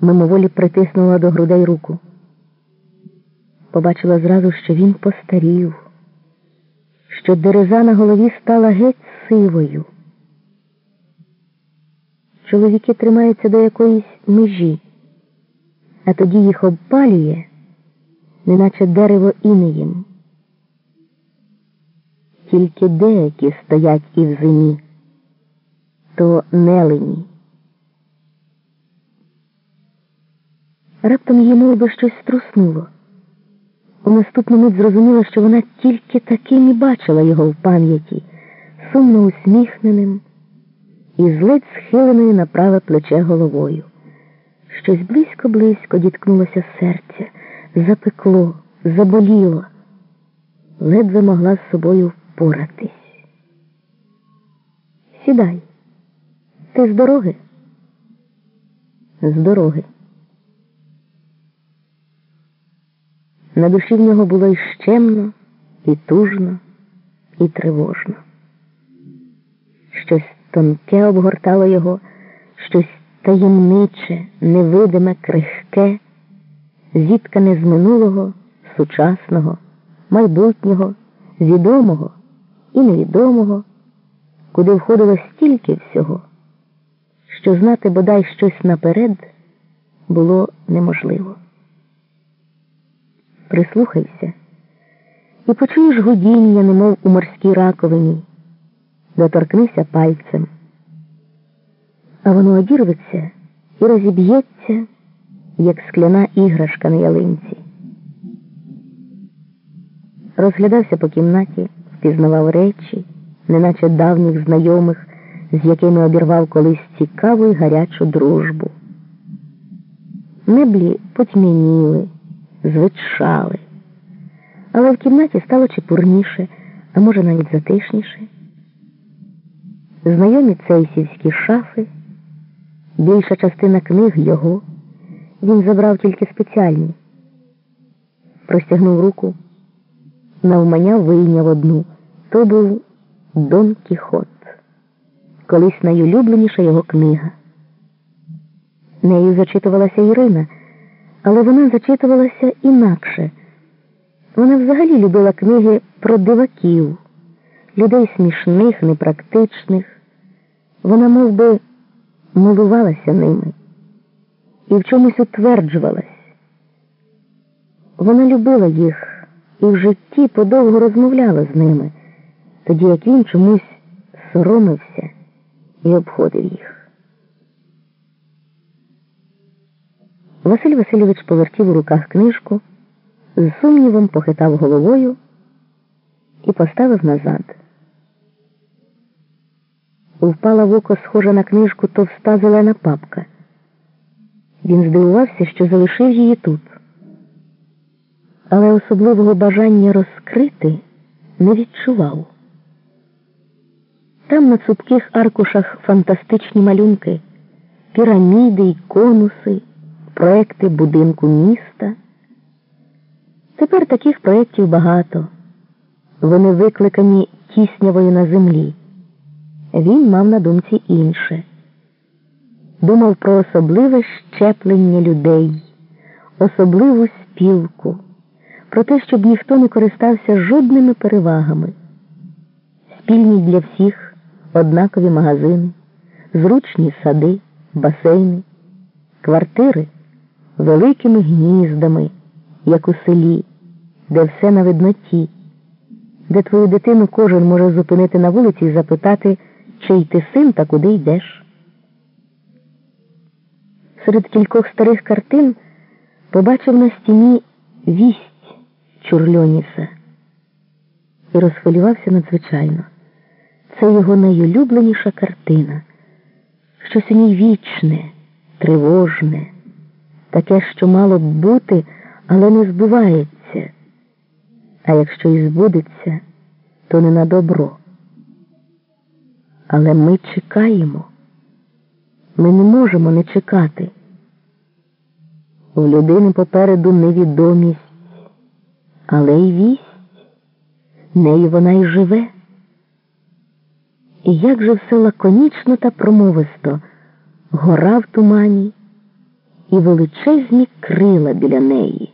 мимоволі притиснула до грудей руку. Побачила зразу, що він постарів, що дереза на голові стала геть сивою. Чоловіки тримаються до якоїсь межі, а тоді їх обпалює, неначе дерево інеєм. Тільки деякі стоять і в зимі, то нелені. Раптом її мов щось струснуло. У наступну мить зрозуміла, що вона тільки таким і бачила його в пам'яті, сумно усміхненим і зледь схиленою на праве плече головою. Щось близько-близько діткнулося серця, запекло, заболіло, ледве могла з собою впоратись. Сідай, ти з дороги? З дороги. На душі в нього було і щемно, і тужно, і тривожно. Щось тонке обгортало його, щось таємниче, невидиме, крихке, зіткане з минулого, сучасного, майбутнього, відомого і невідомого, куди входило стільки всього, що знати бодай щось наперед було неможливо прислухайся і почуєш гудіння, немов у морській раковині, доторкнися пальцем, а воно одірветься і розіб'ється, як скляна іграшка на ялинці. Розглядався по кімнаті, впізнавав речі, неначе давніх знайомих, з якими обірвав колись цікаву й гарячу дружбу. Меблі потьмяніли звичали. Але в кімнаті стало чепурніше, а може навіть затишніше. Знайомі цейсівські шафи, більша частина книг його. Він забрав тільки спеціальні. Простягнув руку, навмання вийняв одну. То був Дон Кіхот, колись найулюбленіша його книга. Нею зачитувалася Ірина але вона зачитувалася інакше. Вона взагалі любила книги про диваків, людей смішних, непрактичних. Вона мов би, милувалася ними і в чомусь утверджувалась. Вона любила їх і в житті подовго розмовляла з ними, тоді як він чомусь соромився і обходив їх. Василь Васильович повертів у руках книжку, з сумнівом похитав головою і поставив назад. Впала в око схожа на книжку товста зелена папка. Він здивувався, що залишив її тут. Але особливого бажання розкрити не відчував. Там на цупких аркушах фантастичні малюнки, піраміди й конуси проекти будинку міста. Тепер таких проєктів багато. Вони викликані тіснявою на землі. Він мав на думці інше. Думав про особливе щеплення людей, особливу спілку, про те, щоб ніхто не користався жодними перевагами. Спільні для всіх однакові магазини, зручні сади, басейни, квартири великими гніздами, як у селі, де все на видноті, де твою дитину кожен може зупинити на вулиці і запитати, чий ти син та куди йдеш. Серед кількох старих картин побачив на стіні вість Чурльоніса і розхвилювався надзвичайно. Це його найулюбленіша картина, щось у ній вічне, тривожне таке, що мало б бути, але не збувається. А якщо і збудеться, то не на добро. Але ми чекаємо. Ми не можемо не чекати. У людини попереду невідомість, але й вість, нею вона й живе. І як же все лаконічно та промовисто, гора в тумані і величезні крила біля неї.